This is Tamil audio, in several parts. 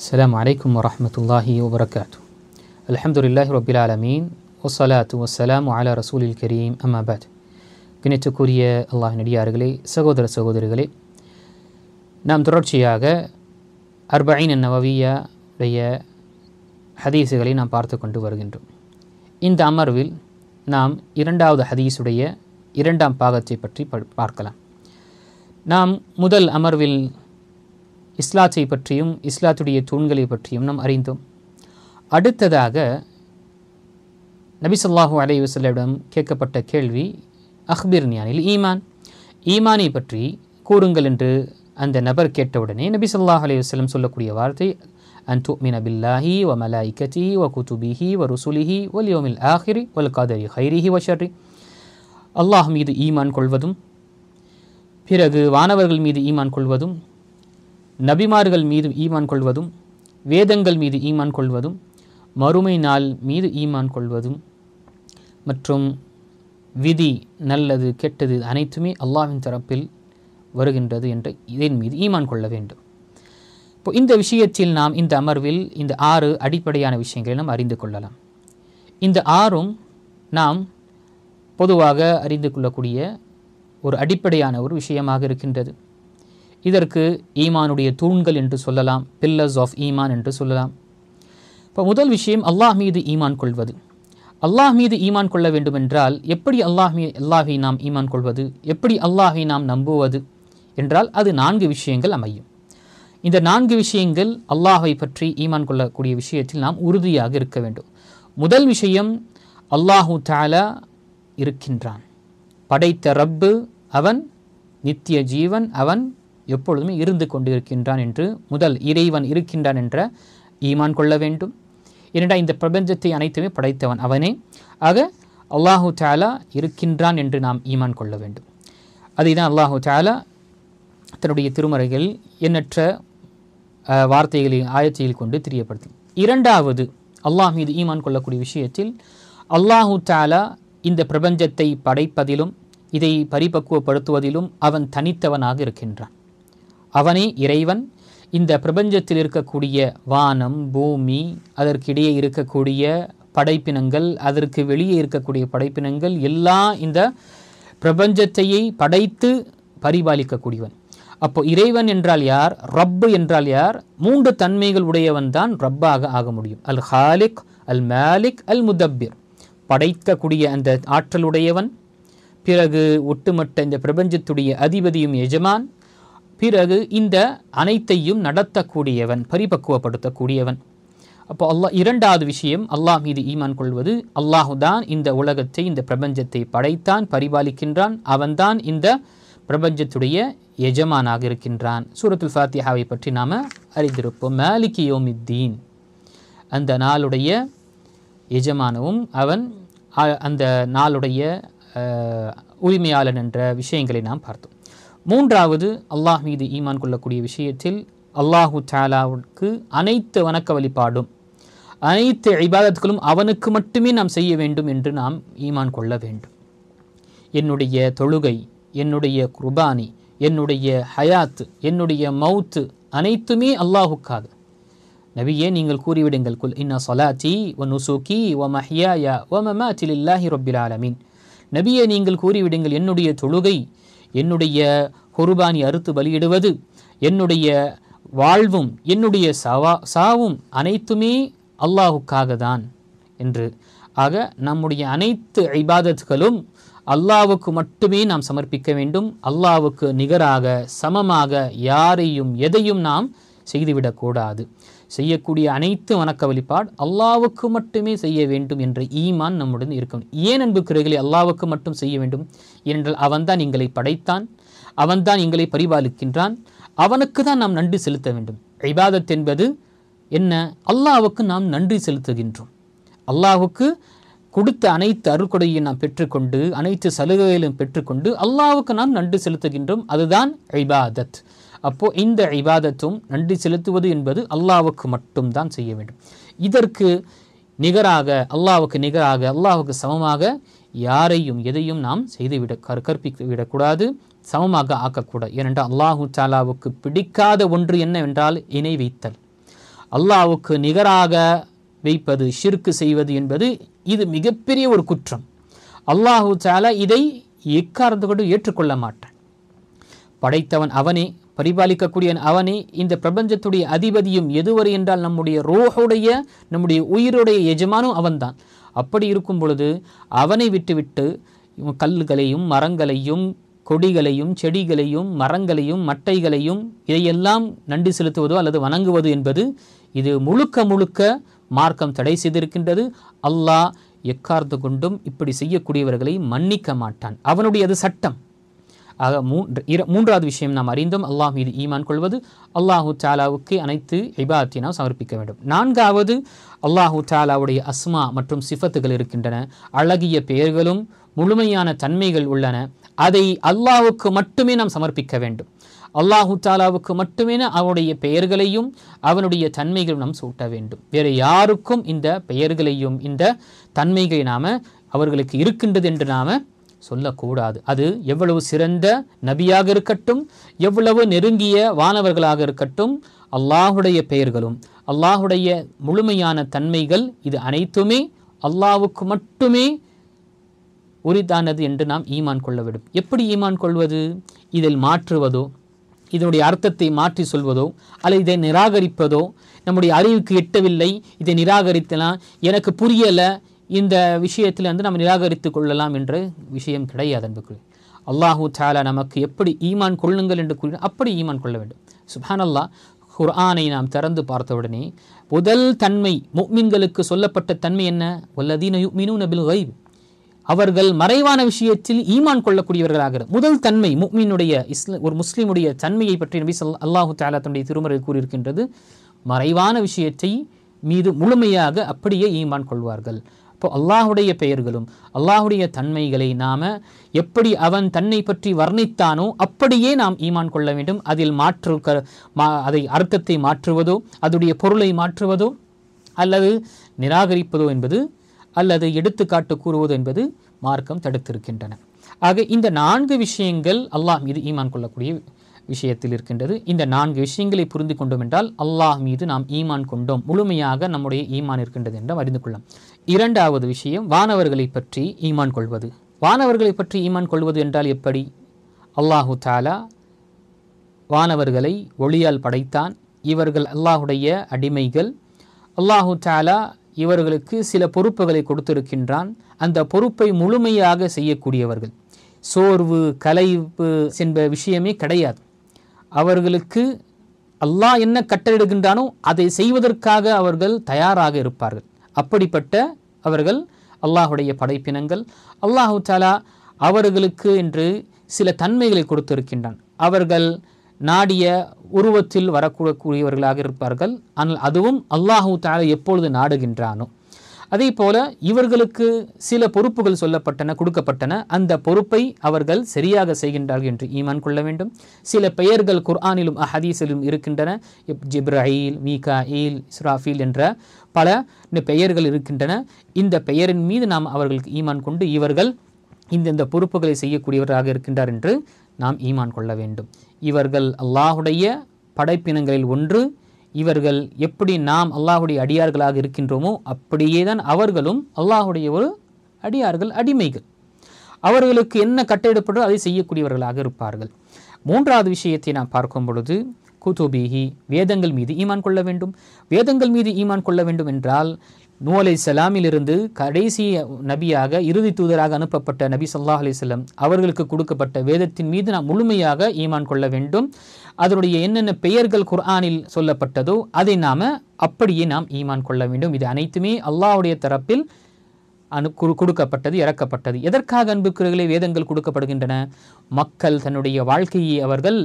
السلام عليكم ورحمة الله وبركاته الحمد لله رب العالمين والصلاة والسلام على رسول الكريم أما بعد கணித்துக்குரிய அல்லாஹ் நடிகார்களே சகோதர சகோதரிகளே நாம் தொடர்ச்சியாக அர்பைன் நவவியா உடைய ஹதீஸுகளை நாம் பார்த்து கொண்டு வருகின்றோம் இந்த அமர்வில் நாம் இரண்டாவது ஹதீஸுடைய இரண்டாம் பாகத்தை பற்றி ப- பார்க்கலாம் நாம் முதல் அமர்வில் இஸ்லாத்தை பற்றியும் இஸ்லாத்துடைய தூண்களை பற்றியும் நாம் அறிந்தோம். அடுத்ததாக நபிசல்லாஹூ ஸல்லல்லாஹு அலைஹி கேட்கப்பட்ட கேள்வி அஹ்பீர் ஞானில் ஈமான். ஈமானை பற்றி கூறுங்கள் என்று அந்த நபர் கேட்டவுடனே நபி சொல்லாஹ் அலைஹி சொல்லக்கூடிய வார்த்தை அன் துமின பில்லாஹி வ மலாயிகதி வ குதுபிஹி வ ருசுலிஹி வல் ஆஹிரி வல் காதரி ஹைரிஹி வ ஷர்ரி. அல்லாஹ் மீது ஈமான் கொள்வதும் பிறகு வானவர்கள் மீது ஈமான் கொள்வதும் நபிமார்கள் மீது ஈமான் கொள்வதும் வேதங்கள் மீது ஈமான் கொள்வதும் மறுமை நாள் மீது ஈமான் கொள்வதும் மற்றும் விதி நல்லது கெட்டது அனைத்துமே அல்லாவின் தரப்பில் வருகின்றது என்ற இதன் மீது ஈமான் கொள்ள வேண்டும். இப்போ இந்த விஷயத்தில் நாம் இந்த அமர்வில் இந்த ஆறு அடிப்படையான விஷயங்களை நாம் அறிந்து கொள்ளலாம். இந்த ஆறும் நாம் பொதுவாக அறிந்து கொள்ளக்கூடிய ஒரு அடிப்படையான ஒரு விஷயமாக இருக்கின்றது. இதற்கு ஈமானுடைய தூண்கள் என்று சொல்லலாம் பில்லர்ஸ் ஆஃப் ஈமான் என்று சொல்லலாம். இப்போ முதல் விஷயம் அல்லாஹ் மீது ஈமான் கொள்வது. அல்லாஹ் மீது ஈமான் கொள்ள வேண்டுமென்றால் எப்படி அல்லாஹ் மீ அல்லாஹை நாம் ஈமான் கொள்வது? எப்படி அல்லாஹை நாம் நம்புவது? என்றால் அது நான்கு விஷயங்கள் அமையும். இந்த நான்கு விஷயங்கள் அல்லாஹை பற்றி ஈமான் கொள்ளக்கூடிய விஷயத்தில் நாம் உறுதியாக இருக்க வேண்டும். முதல் விஷயம் அல்லாஹு தாலா இருக்கின்றான். படைத்த ரப்பு அவன் நித்திய ஜீவன் அவன் எப்பொழுதுமே இருந்து கொண்டு இருக்கின்றான் என்று முதல் இறைவன் இருக்கின்றான் என்ற ஈமான் கொள்ள வேண்டும். இரண்டா இந்த பிரபஞ்சத்தை அனைத்துமே படைத்தவன் அவனே. ஆக அல்லாஹு தாலா இருக்கின்றான் என்று நாம் ஈமான் கொள்ள வேண்டும். அதை தான் அல்லாஹு தாலா தன்னுடைய திருமறைகள் எண்ணற்ற வார்த்தைகளின் ஆயத்தையில் கொண்டு தெரியப்படுத்தி. இரண்டாவது அல்லாஹ் மீது ஈமான் கொள்ளக்கூடிய விஷயத்தில் அல்லாஹு தாலா இந்த பிரபஞ்சத்தை படைப்பதிலும் இதை பரிபக்குவப்படுத்துவதிலும் அவன் தனித்தவனாக இருக்கின்றான். அவனே இறைவன். இந்த பிரபஞ்சத்தில் இருக்கக்கூடிய வானம் பூமி அதற்கிடையே இருக்கக்கூடிய படைப்பினங்கள் அதற்கு வெளியே இருக்கக்கூடிய படைப்பினங்கள் எல்லாம் இந்த பிரபஞ்சத்தையே படைத்து பரிபாலிக்கக்கூடியவன். அப்போ இறைவன் என்றால் யார்? ரப்பு என்றால் யார்? மூன்று தன்மைகள் உடையவன் தான் ரப்பாக ஆக முடியும். அல் ஹாலிக் அல் மாலிக் அல் முதப்பிர். படைக்கக்கூடிய அந்த ஆற்றலுடையவன் பிறகு ஒட்டுமொத்த இந்த பிரபஞ்சத்துடைய அதிபதியும் எஜமான். பிறகு இந்த அனைத்தையும் நடத்தக்கூடியவன் பரிபக்குவப்படுத்தக்கூடியவன். அப்போ அல்லாஹ் இரண்டாவது விஷயம் அல்லாஹ் மீது ஈமான் கொள்வது. அல்லாஹு தான் இந்த உலகத்தை இந்த பிரபஞ்சத்தை படைத்தான் பரிபாலிக்கின்றான். அவன்தான் இந்த பிரபஞ்சத்துடைய எஜமானாக இருக்கின்றான். சூரத்துல் ஃபாத்தியாவை பற்றி நாம் அறிந்திருப்போம். மாலிகி யோமித்தீன். அந்த நாளுடைய எஜமானவும் அவன் அந்த நாளுடைய உரிமையாளன் என்ற விஷயங்களை நாம் பார்த்தோம். மூன்றாவது அல்லாஹ் மீது ஈமான் கொள்ளக்கூடிய விஷயத்தில் அல்லாஹு தாலாவுக்கு அனைத்து வணக்க வழிபாடும் அனைத்து இபாதத்துகளும் அவனுக்கு மட்டுமே நாம் செய்ய வேண்டும் என்று நாம் ஈமான் கொள்ள வேண்டும். என்னுடைய தொழுகை என்னுடைய குர்பானி என்னுடைய ஹயாத் என்னுடைய மவுத்து அனைத்துமே அல்லாஹுக்காக. நபியே நீங்கள் கூறிவிடுங்கள் குல் இன்ன சலாத்தி ஒ நுசுகி ஒ மஹியாயா ஒ மமாத்தி லில்லாஹி ரப்பில் ஆலமீன். நபியே நீங்கள் கூறிவிடுங்கள் என்னுடைய தொழுகை என்னுடைய குர்பானி அறுத்து பலியிடுவது என்னுடைய வாழ்வும் என்னுடைய சவா சாவும் அனைத்துமே அல்லாஹுக்காக தான் என்று. ஆக நம்முடைய அனைத்து ஐபாதத்துகளும் அல்லாவுக்கு மட்டுமே நாம் சமர்ப்பிக்க வேண்டும். அல்லாவுக்கு நிகராக சமமாக யாரையும் எதையும் நாம் செய்துவிடக்கூடாது செய்யக்கூடிய அனைத்து வணக்க வழிபாடு அல்லாவுக்கு மட்டுமே செய்ய வேண்டும் என்ற ஈமான் நம்முடன் இருக்கும் ஏன் அன்புக்குறைகளை அல்லாவுக்கு மட்டும் செய்ய வேண்டும்? ஏனென்றால் அவன்தான் எங்களை படைத்தான் அவன்தான் எங்களை பரிபாலிக்கின்றான். அவனுக்கு தான் நாம் நன்றி செலுத்த வேண்டும். ஐபாதத் என்பது என்ன? அல்லாஹ்வுக்கு நாம் நன்றி செலுத்துகின்றோம். அல்லாஹுக்கு கொடுத்த அனைத்து அருள்கொடையை நாம் பெற்றுக்கொண்டு அனைத்து சலுகைகளையும் பெற்றுக்கொண்டு அல்லாவுக்கு நாம் நன்றி செலுத்துகின்றோம். அதுதான் ஐபாதத் அப்போது இந்த ஐபாதத்தும் நன்றி செலுத்துவது என்பது அல்லாவுக்கு மட்டும்தான் செய்ய வேண்டும். இதற்கு நிகராக அல்லாவுக்கு நிகராக அல்லாவுக்கு சமமாக யாரையும் எதையும் நாம் செய்துவிட கற்பித்து விடக்கூடாது சமமாக ஆக்கக்கூடாது ஏனென்றால் அல்லாஹு தாலாவுக்கு பிடிக்காத ஒன்று என்னவென்றால் இணை வைத்தல். அல்லாவுக்கு நிகராக வைப்பது ஷிர்க்கு செய்வது என்பது இது மிகப்பெரிய ஒரு குற்றம். அல்லாஹு சாலா இதை எக்காரந்து கொண்டு ஏற்றுக்கொள்ள மாட்டான். படைத்தவன் அவனே பரிபாலிக்கக்கூடியவன் அவனே இந்த பிரபஞ்சத்துடைய அதிபதியும் எதுவரை என்றால் நம்முடைய ரோஹுடைய நம்முடைய உயிருடைய எஜமானும் அவன்தான். அப்படி இருக்கும் பொழுது அவனை விட்டுவிட்டு கல்லுகளையும் மரங்களையும் கொடிகளையும் செடிகளையும் மரங்களையும் மட்டைகளையும் இதையெல்லாம் நன்றி செலுத்துவதோ அல்லது வணங்குவது என்பது இது முழுக்க முழுக்க மார்க்கம் தடை செய்திருக்கின்றது. அல்லாஹ் எக்கார்ந்து கொண்டும் இப்படி செய்யக்கூடியவர்களை மன்னிக்க மாட்டான். அவனுடைய அது சட்டம். ஆக மூன்று மூன்றாவது விஷயம் நாம் அறிந்தோம் அல்லாஹ் மீது ஈமான் கொள்வது அல்லாஹூ தாலாவுக்கு அனைத்து இபாதத்தை நாம் சமர்ப்பிக்க வேண்டும். நான்காவது அல்லாஹூ தாலாவுடைய அஸ்மா மற்றும் சிஃபத்துகள் இருக்கின்றன. அழகிய பெயர்களும் முழுமையான தன்மைகள் உள்ளன. அதை அல்லாஹுக்கு மட்டுமே நாம் சமர்ப்பிக்க வேண்டும். அல்லாஹு தாலாவுக்கு மட்டுமே அவனுடைய பெயர்களையும் அவனுடைய தன்மைகளும் நாம் சூட்ட வேண்டும். வேறு யாருக்கும் இந்த பெயர்களையும் இந்த தன்மைகளை நாம் அவர்களுக்கு இருக்கின்றது என்று நாம் சொல்லக்கூடாது. அது எவ்வளவு சிறந்த நபியாக இருக்கட்டும் எவ்வளவு நெருங்கிய வானவர்களாக இருக்கட்டும் அல்லாஹுடைய பெயர்களும் அல்லாஹுடைய முழுமையான தன்மைகள் இது அனைத்துமே அல்லாவுக்கு மட்டுமே உரித்தானது என்று நாம் ஈமான் கொள்ள வேண்டும். எப்படி ஈமான் கொள்வது? இதில் மாற்றுவதோ இதனுடைய அர்த்தத்தை மாற்றி சொல்வதோ அல்லது இதை நிராகரிப்பதோ நம்முடைய அறிவுக்கு எட்டவில்லை இதை நிராகரித்தலாம் எனக்கு புரியலை இந்த விஷயத்தில் வந்து நம்ம நிராகரித்து கொள்ளலாம் என்ற விஷயம் கிடையாது அன்புக்குரிய. அல்லாஹு தாலா நமக்கு எப்படி ஈமான் கொள்ளுங்கள் என்று கூறினார் அப்படி ஈமான் கொள்ள வேண்டும். சுப்ஹானல்லாஹ் குர்ஆனை நாம் திறந்து பார்த்தவுடனே முதல் தன்மை முக்மின்களுக்கு சொல்லப்பட்ட தன்மை என்ன? வல்லதீன யுக்மினு பில் கைப் அவர்கள் மறைவான விஷயத்தில் ஈமான் கொள்ளக்கூடியவர்களாக முதல் தன்மை முக்மீனுடைய இஸ்ல ஒரு முஸ்லீமுடைய தன்மையை பற்றி நபி சொல் அல்லாஹு தாலா தன்னுடைய திருமறையில் கூறியிருக்கின்றது. மறைவான விஷயத்தை மீது முழுமையாக அப்படியே ஈமான் கொள்வார்கள். இப்போ அல்லாஹுடைய பெயர்களும் அல்லாஹுடைய தன்மைகளை நாம் எப்படி அவன் தன்னை பற்றி வர்ணித்தானோ அப்படியே நாம் ஈமான் கொள்ள வேண்டும். அதில் மாற்று க மா- அதை அர்த்தத்தை மாற்றுவதோ அதுடைய பொருளை மாற்றுவதோ அல்லது நிராகரிப்பதோ என்பது அல்லது எடுத்துக்காட்டு கூறுவது என்பது மார்க்கம் தடுத்திருக்கின்றன. ஆக இந்த நான்கு விஷயங்கள் அல்லாஹ் மீது ஈமான் கொள்ளக்கூடிய விஷயத்தில் இருக்கின்றது. இந்த நான்கு விஷயங்களை புரிந்து கொண்டோம் என்றால் அல்லாஹ் மீது நாம் ஈமான் கொண்டோம். முழுமையாக நம்முடைய ஈமான் இருக்கின்றது என்று அறிந்து கொள்ளலாம். இரண்டாவது விஷயம் வானவர்களை பற்றி ஈமான் கொள்வது. வானவர்களை பற்றி ஈமான் கொள்வது என்றால் எப்படி? அல்லாஹு தாலா வானவர்களை ஒளியால் படைத்தான். இவர்கள் அல்லாஹுடைய அடிமைகள். அல்லாஹு தாலா இவர்களுக்கு சில பொறுப்புகளை கொடுத்திருக்கின்றான். அந்த பொறுப்பை முழுமையாக செய்யக்கூடியவர்கள். சோர்வு கலைப்பு என்ப விஷயமே கிடையாது. அவர்களுக்கு அல்லாஹ் என்ன கட்டளையிடுகின்றானோ அதை செய்வதற்காக அவர்கள் தயாராக இருப்பார்கள். அப்படிப்பட்ட அவர்கள் அல்லாஹுடைய படைப்பினங்கள். அல்லாஹு தாலா அவர்களுக்கு என்று சில தன்மைகளை கொடுத்திருக்கின்றான். அவர்கள் நாடிய உருவத்தில் வரக்கூடக்கூடியவர்களாக இருப்பார்கள். ஆனால் அதுவும் அல்லாஹு தாலா எப்பொழுது நாடுகின்றானோ அதே போல இவர்களுக்கு சில பொறுப்புகள் சொல்லப்பட்டன கொடுக்கப்பட்டன. அந்த பொறுப்பை அவர்கள் சரியாக செய்கின்றார்கள் என்று ஈமான் கொள்ள வேண்டும். சில பெயர்கள் குர்ஆனிலும் அஹதீஸிலும் இருக்கின்றன. இப் ஜிப்ராயில் மீகாயில் இஸ்ராஃபீல் என்ற பல பெயர்கள் இருக்கின்றன. இந்த பெயரின் மீது நாம் அவர்களுக்கு ஈமான் கொண்டு இவர்கள் இந்தந்த பொறுப்புகளை செய்யக்கூடியவராக இருக்கின்றார் என்று நாம் ஈமான் கொள்ள வேண்டும். இவர்கள் அல்லாஹுடைய படைப்பினங்களில் ஒன்று இவர்கள் எப்படி நாம் அல்லாஹுடைய அடியார்களாக இருக்கின்றோமோ அப்படியே தான் அவர்களும் அல்லாஹுடைய ஒரு அடியார்கள் அடிமைகள். அவர்களுக்கு என்ன கட்டிடப்படுதோ அதை செய்யக்கூடியவர்களாக இருப்பார்கள். மூன்றாவது விஷயத்தை நாம் பார்க்கும் பொழுது குதுபிஹி வேதங்கள் மீது ஈமான் கொள்ள வேண்டும். வேதங்கள் மீது ஈமான் கொள்ள வேண்டும் என்றால் நூ அலை சலாமிலிருந்து கடைசி நபியாக இறுதி தூதராக அனுப்பப்பட்ட நபி சொல்லா அலைஹி அவர்களுக்கு கொடுக்கப்பட்ட வேதத்தின் மீது நாம் முழுமையாக ஈமான் கொள்ள வேண்டும். அதனுடைய என்னென்ன பெயர்கள் குர்ஆனில் சொல்லப்பட்டதோ அதை நாம அப்படியே நாம் ஈமான் கொள்ள வேண்டும். இது அனைத்துமே அல்லாஹுடைய தரப்பில் அனு கொடுக்கப்பட்டது இறக்கப்பட்டது. எதற்காக அன்புக்குறர்களே வேதங்கள் கொடுக்கப்படுகின்றன? மக்கள் தன்னுடைய வாழ்க்கையை அவர்கள்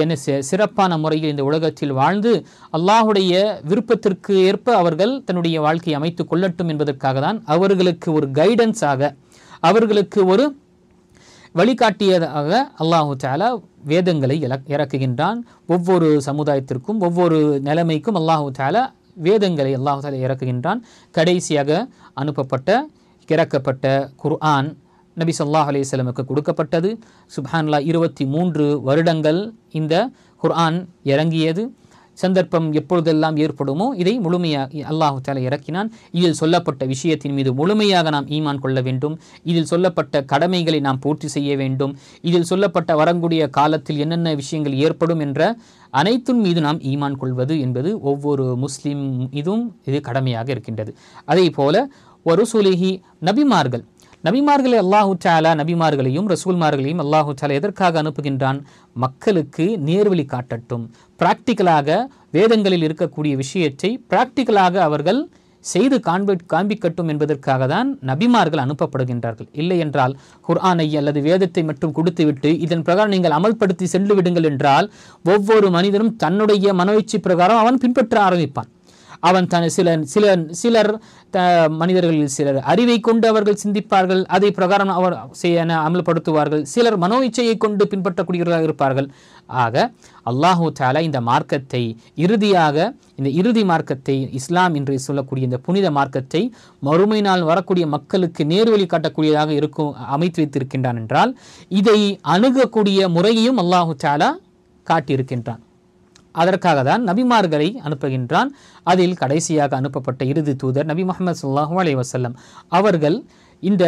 என சிறப்பான முறையில் இந்த உலகத்தில் வாழ்ந்து அல்லாஹுடைய விருப்பத்திற்கு ஏற்ப அவர்கள் தன்னுடைய வாழ்க்கையை அமைத்து கொள்ளட்டும் என்பதற்காக தான் அவர்களுக்கு ஒரு கைடன்ஸாக அவர்களுக்கு ஒரு வழிகாட்டியதாக அல்லாஹு தாலா வேதங்களை இறக்குகின்றான். ஒவ்வொரு சமுதாயத்திற்கும் ஒவ்வொரு நிலைமைக்கும் அல்லாஹு தாலா வேதங்களை அல்லாஹு இறக்குகின்றான். கடைசியாக அனுப்பப்பட்ட இறக்கப்பட்ட குர்ஆன் நபி ஸல்லல்லாஹு அலைஹி கொடுக்கப்பட்டது. சுப்ஹான்லா இருபத்தி மூன்று வருடங்கள் இந்த குர்ஆன் இறங்கியது. சந்தர்ப்பம் எப்பொழுதெல்லாம் ஏற்படுமோ இதை முழுமையாக அல்லாஹு தாலா இறக்கினான். இதில் சொல்லப்பட்ட விஷயத்தின் மீது முழுமையாக நாம் ஈமான் கொள்ள வேண்டும். இதில் சொல்லப்பட்ட கடமைகளை நாம் பூர்த்தி செய்ய வேண்டும். இதில் சொல்லப்பட்ட வரக்கூடிய காலத்தில் என்னென்ன விஷயங்கள் ஏற்படும் என்ற அனைத்தின் மீது நாம் ஈமான் கொள்வது என்பது ஒவ்வொரு முஸ்லீம் இதுவும் இது கடமையாக இருக்கின்றது. அதே போல ஒருசுலிஹி நபிமார்கள் நபிமார்களை அல்லாஹு தாலா நபிமார்களையும் ரசூல்மார்களையும் அல்லாஹு தாலா எதற்காக அனுப்புகின்றான்? மக்களுக்கு நேர்வழி காட்டட்டும். பிராக்டிக்கலாக வேதங்களில் இருக்கக்கூடிய விஷயத்தை பிராக்டிக்கலாக அவர்கள் செய்து காண்பி காண்பிக்கட்டும் என்பதற்காக தான் நபிமார்கள் அனுப்பப்படுகின்றார்கள். இல்லை என்றால் குர்ஆனை அல்லது வேதத்தை மட்டும் கொடுத்துவிட்டு இதன் பிரகாரம் நீங்கள் அமல்படுத்தி சென்று விடுங்கள் என்றால் ஒவ்வொரு மனிதனும் தன்னுடைய மனோயிச்சி பிரகாரம் அவன் பின்பற்ற ஆரம்பிப்பான். அவன் தன் சில சில சிலர் த மனிதர்களில் சிலர். அறிவை கொண்டு அவர்கள் சிந்திப்பார்கள் அதை பிரகாரம் அவர் செய்ய அமல்படுத்துவார்கள். சிலர் மனோ இச்சையை கொண்டு பின்பற்றக்கூடியவர்களாக இருப்பார்கள். ஆக அல்லாஹூ தாலா இந்த மார்க்கத்தை இறுதியாக இந்த இறுதி மார்க்கத்தை இஸ்லாம் என்று சொல்லக்கூடிய இந்த புனித மார்க்கத்தை மறுமை நாள் வரக்கூடிய மக்களுக்கு நேர்வழி காட்டக்கூடியதாக இருக்கும் அமைத்து வைத்திருக்கின்றான் என்றால் இதை அணுகக்கூடிய முறையையும் அல்லாஹூ தாலா காட்டியிருக்கின்றான். அதற்காக தான் நபிமார்களை அனுப்புகின்றான். அதில் கடைசியாக அனுப்பப்பட்ட இறுதி தூதர் நபி முகமது சொல்லாஹூ அலி வசல்லம் அவர்கள் இந்த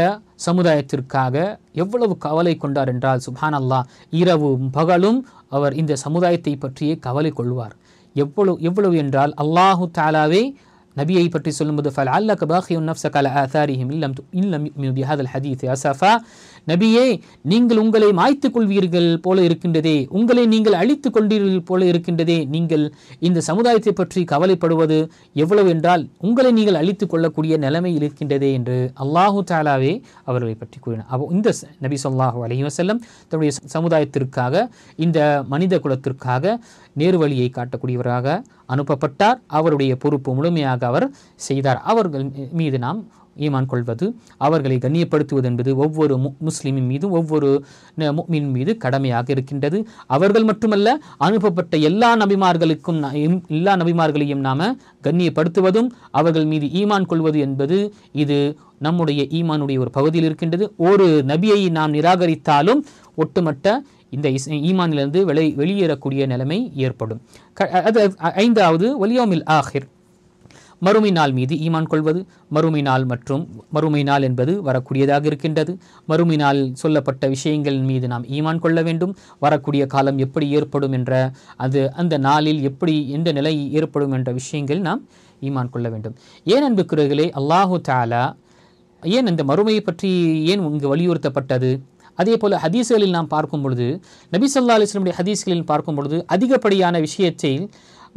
சமுதாயத்திற்காக எவ்வளவு கவலை கொண்டார் என்றால் சுபான் அல்லாஹ் இரவும் பகலும் அவர் இந்த சமுதாயத்தை பற்றியே கவலை கொள்வார். எவ்வளவு எவ்வளவு என்றால் அல்லாஹு தாலாவே நபியை பற்றி சொல்லும்போது ஃபல் அல்லக பாஹியுன் நஃப்ஸக கல ஆசாரிஹிம் இல்லம் இல்லம் யுமினு பிஹாதல் ஹதீத் அசஃபா நபியே நீங்கள் உங்களை மாய்த்துக் கொள்வீர்கள் போல இருக்கின்றதே. உங்களை நீங்கள் அழித்துக் கொண்டீர்கள் போல இருக்கின்றதே. நீங்கள் இந்த சமுதாயத்தை பற்றி கவலைப்படுவது எவ்வளவு என்றால் உங்களை நீங்கள் அழித்துக் கொள்ளக்கூடிய நிலைமை இருக்கின்றதே என்று அல்லாஹு தாலாவே அவர்களை பற்றி கூறினார். அப்போ இந்த நபி சொல்லாஹு அலைஹி தன்னுடைய சமுதாயத்திற்காக இந்த மனித குலத்திற்காக நேர்வழியை காட்டக்கூடியவராக அனுப்பப்பட்டார். அவருடைய பொறுப்பு முழுமையாக அவர் செய்தார். அவர்கள் மீது நாம் ஈமான் கொள்வது அவர்களை கண்ணியப்படுத்துவது என்பது ஒவ்வொரு மு முஸ்லிமின் மீது ஒவ்வொரு ந- மீது கடமையாக இருக்கின்றது. அவர்கள் மட்டுமல்ல அனுப்பப்பட்ட எல்லா நபிமார்களுக்கும் எல்லா நபிமார்களையும் நாம கண்ணியப்படுத்துவதும் அவர்கள் மீது ஈமான் கொள்வது என்பது இது நம்முடைய ஈமானுடைய ஒரு பகுதியில் இருக்கின்றது. ஒரு நபியை நாம் நிராகரித்தாலும் ஒட்டுமொட்ட இந்த இஸ் ஈமானிலிருந்து வெளி வெளியேறக்கூடிய நிலைமை ஏற்படும். க- அது ஐந்தாவது ஒலியோமில் ஆஹிர் மறுமை நாள் மீது ஈமான் கொள்வது மறுமை நாள் மற்றும் மறுமை நாள் என்பது வரக்கூடியதாக இருக்கின்றது. மறுமை நாள் சொல்லப்பட்ட விஷயங்கள் மீது நாம் ஈமான் கொள்ள வேண்டும். வரக்கூடிய காலம் எப்படி ஏற்படும் என்ற அது அந்த நாளில் எப்படி எந்த நிலை ஏற்படும் என்ற விஷயங்கள் நாம் ஈமான் கொள்ள வேண்டும். ஏன் அன்புக்குறைகளே அல்லாஹு தாலா ஏன் இந்த மறுமையை பற்றி ஏன் இங்கு வலியுறுத்தப்பட்டது? அதே போல ஹதீஸ்களில் நாம் பார்க்கும் பொழுது நபி சொல்லா அலிஸ்லமுடைய ஹதீஸ்களில் பார்க்கும் பொழுது அதிகப்படியான விஷயத்தில்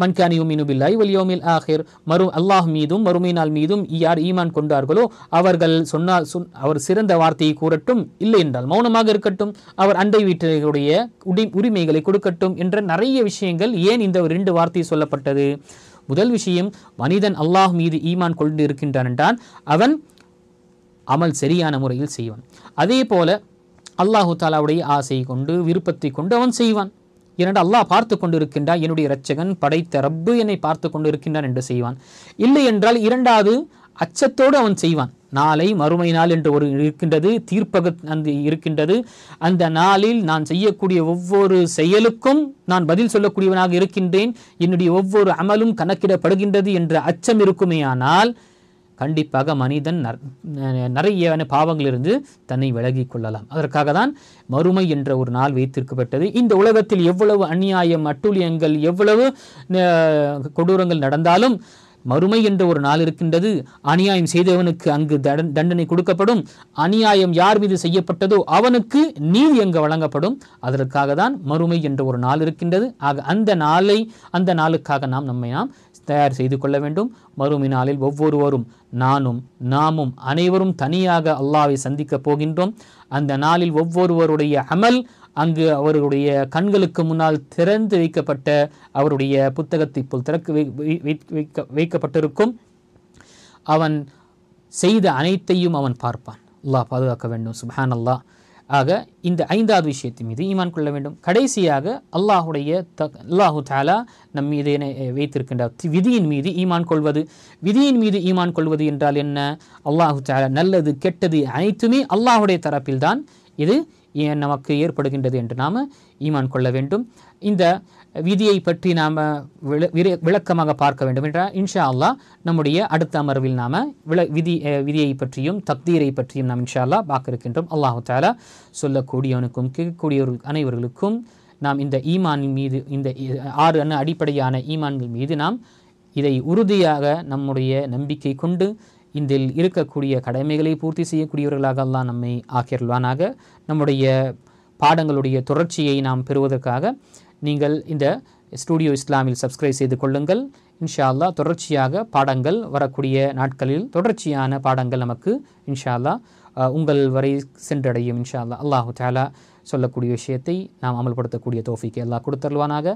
மன்கானி உமினு பில்லாய் வலியோமில் ஆஹிர் மறு அல்லாஹ் மீதும் மறுமையினால் மீதும் யார் ஈமான் கொண்டார்களோ அவர்கள் சொன்னால் சொன் அவர் சிறந்த வார்த்தையை கூறட்டும் இல்லை என்றால் மௌனமாக இருக்கட்டும் அவர் அண்டை வீட்டினுடைய உடி உரிமைகளை கொடுக்கட்டும் என்ற நிறைய விஷயங்கள் ஏன் இந்த ரெண்டு வார்த்தை சொல்லப்பட்டது? முதல் விஷயம் மனிதன் அல்லாஹ் மீது ஈமான் கொண்டு இருக்கின்றான் என்றால் அவன் அமல் சரியான முறையில் செய்வான். அதே போல அல்லாஹு தாலாவுடைய ஆசை கொண்டு விருப்பத்தை கொண்டு அவன் செய்வான். ஏனென்றால் அல்லாஹ் பார்த்து கொண்டிருக்கின்றான் என்னுடைய இரட்சகன் படைத்த ரப்பு என்னை பார்த்து கொண்டிருக்கின்றான் என்று செய்வான். இல்லை என்றால் இரண்டாவது அச்சத்தோடு அவன் செய்வான். நாளை மறுமை நாள் என்று ஒரு இருக்கின்றது தீர்ப்பக அந்த இருக்கின்றது. அந்த நாளில் நான் செய்யக்கூடிய ஒவ்வொரு செயலுக்கும் நான் பதில் சொல்லக்கூடியவனாக இருக்கின்றேன். என்னுடைய ஒவ்வொரு அமலும் கணக்கிடப்படுகின்றது என்ற அச்சம் இருக்குமேயானால் கண்டிப்பாக மனிதன் நர்- நிறைய பாவங்களிலிருந்து தன்னை விலகிக் கொள்ளலாம். அதற்காக தான் மறுமை என்ற ஒரு நாள் வைத்திருக்கப்பட்டது. இந்த உலகத்தில் எவ்வளவு அநியாயம் அட்டூழியங்கள் எவ்வளவு கொடூரங்கள் நடந்தாலும் மறுமை என்ற ஒரு நாள் இருக்கின்றது. அநியாயம் செய்தவனுக்கு அங்கு தண்டனை கொடுக்கப்படும். அநியாயம் யார் மீது செய்யப்பட்டதோ அவனுக்கு நீதி அங்கு வழங்கப்படும். அதற்காக தான் மறுமை என்ற ஒரு நாள் இருக்கின்றது. ஆக அந்த நாளை அந்த நாளுக்காக நாம் நம்மை நாம் தயார் செய்து கொள்ள வேண்டும். மறுமை நாளில் ஒவ்வொருவரும் நானும் நாமும் அனைவரும் தனியாக அல்லாவை சந்திக்கப் போகின்றோம். அந்த நாளில் ஒவ்வொருவருடைய அமல் அங்கு அவர்களுடைய கண்களுக்கு முன்னால் திறந்து வைக்கப்பட்ட அவருடைய புத்தகத்தை போல் திறக்க வை- வைக்க வைக்கப்பட்டிருக்கும். அவன் செய்த அனைத்தையும் அவன் பார்ப்பான். அல்லாஹ் பாதுகாக்க வேண்டும். சுப்ஹான் அல்லாஹ் ஆக இந்த ஐந்தாவது விஷயத்தின் மீது ஈமான் கொள்ள வேண்டும். கடைசியாக அல்லாஹுடைய த அல்லாஹு தாலா நம் மீது என்ன வைத்திருக்கின்ற விதியின் மீது ஈமான் கொள்வது. விதியின் மீது ஈமான் கொள்வது என்றால் என்ன? அல்லாஹு தாலா நல்லது கெட்டது அனைத்துமே அல்லாஹுடைய தரப்பில்தான். இது ஏன் நமக்கு ஏற்படுகின்றது என்று நாம் ஈமான் கொள்ள வேண்டும். இந்த விதியை பற்றி நாம் விளக்கமாக பார்க்க வேண்டும் என்றால் இன்ஷா அல்லா நம்முடைய அடுத்த அமர்வில் நாம் விள விதி விதியை பற்றியும் தக்தீரை பற்றியும் நாம் இன்ஷா அல்லாஹ் பார்க்க இருக்கின்றோம் அல்லாஹு தாலா சொல்லக்கூடியவனுக்கும் கேட்கக்கூடியவர்கள் அனைவர்களுக்கும் நாம் இந்த ஈமானின் மீது இந்த ஆறு அன்ன அடிப்படையான ஈமான்கள் மீது நாம் இதை உறுதியாக நம்முடைய நம்பிக்கை கொண்டு இதில் இருக்கக்கூடிய கடமைகளை பூர்த்தி செய்யக்கூடியவர்களாக எல்லாம் நம்மை ஆக்கியருள்வானாக. நம்முடைய பாடங்களுடைய தொடர்ச்சியை நாம் பெறுவதற்காக நீங்கள் இந்த ஸ்டூடியோ இஸ்லாமில் சப்ஸ்கிரைப் செய்து கொள்ளுங்கள். இன்ஷா அல்லா தொடர்ச்சியாக பாடங்கள் வரக்கூடிய நாட்களில் தொடர்ச்சியான பாடங்கள் நமக்கு இன்ஷா அல்லாஹ் உங்கள் வரை சென்றடையும் இன்ஷா அல்லாஹ் அல்லாஹு தாலா சொல்லக்கூடிய விஷயத்தை நாம் அமல்படுத்தக்கூடிய தோஃபிக்கு எல்லாம் கொடுத்தருள்வானாக.